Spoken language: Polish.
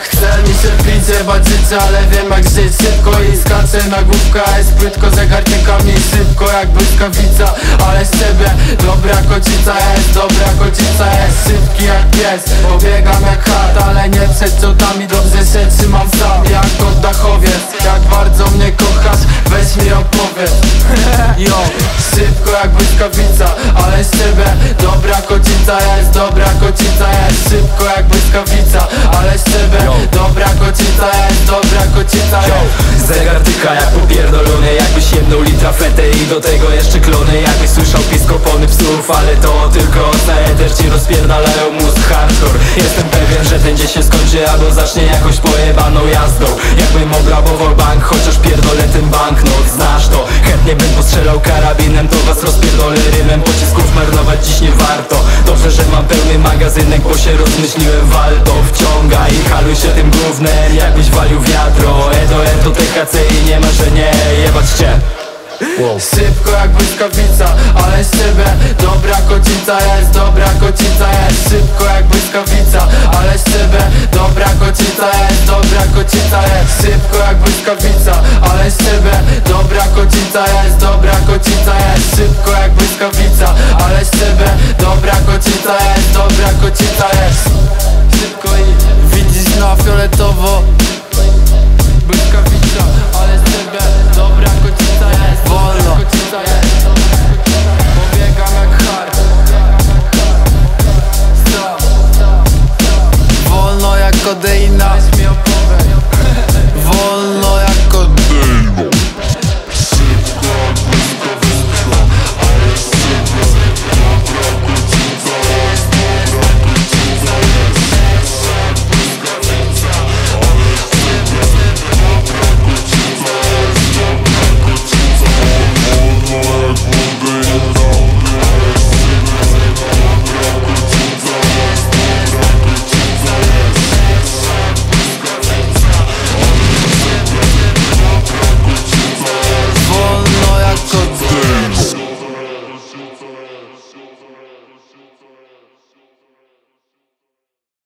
Chce mi się pić, zjebać ale wiem jak żyć szybko I skaczę na główkę, a jest płytko zegarnikami Szybko jak błyskawica, ale z ciebie Dobra kocica jest, dobra kocica jest Szybki jak pies, pobiegam jak chat Ale nie przed ciotami, dobrze się trzymam sam Jak oddachowiec, jak bardzo mnie kocica jest, dobra kocica jest Szybko jak błyskawica, ale ciebie Dobra kocica jest, dobra kocica jest Zegar tyka jak popierdolony Jakbyś jedną litra fety i do tego jeszcze klony. Jakbyś słyszał pisk opony psów Ale to tylko na eter ci rozpierdalają mózg hardcore. Jestem pewien, że ten dzień się skończy Albo zacznie jakoś pojebaną jazdą. Jakbym obrabował bank, chociaż pierdolę ten banknot Znasz to, chętnie bym postrzelał karabinem To was rozpierdolę rymem. Pocisków marnować dziś nie warto. Dobrze, że mam pełny magazynek Bo się rozmyśliłem, wal to wciąga I haluj się tym gównem Jakbyś walił wiatro. E do E to THC i nie ma, że nie Jebać cię. Szybko jak błyskawica, ale ciebie Dobra kocica jest, dobra kocica jest. Szybko jak błyskawica, ale ciebie Dobra kocica jest, dobra kocica jest. Szybko jak błyskawica, ale ciebie Dobra kocica jest, dobra kocica jest. Szybko jak błyskawica, ale kocica godzina jest? Szybko i widzisz na fioletowo. Błyskawica, ale z ciebie dobra godzina jest. Wolno. Godzina jest. Pobiegam jak hard Stop Wolno jak kodeina Weź